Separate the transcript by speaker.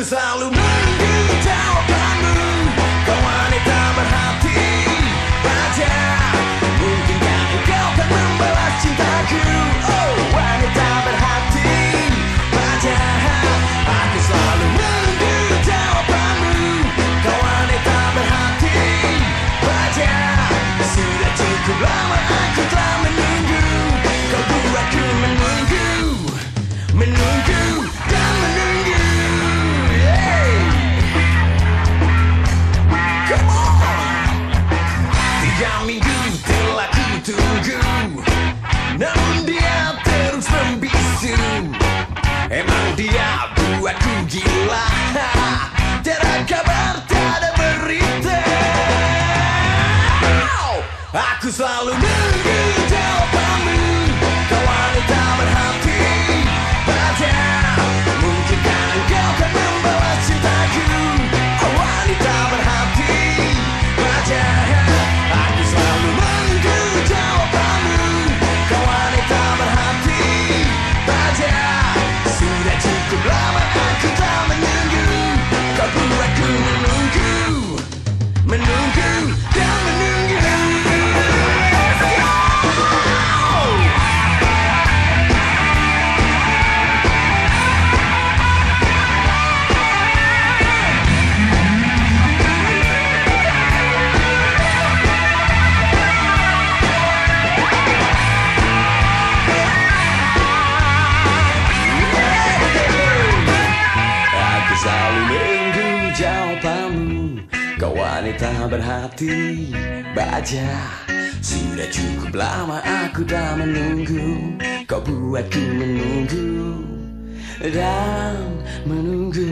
Speaker 1: Aku selalu menunggu jawabanmu Kau wanita berhati baja Mungkinkah kan membalas cintaku Oh berhati Aku selalu Kau berhati Sudah Tiga minggu telah ku tunggu Namun dia terus membisu. Emang dia buatku gila. Tiada kabar, tiada berita. Aku selalu menunggu jawabanmu wanita berhati baja Sudah cukup lama aku dah menunggu. Kau buatku menunggu Dan menunggu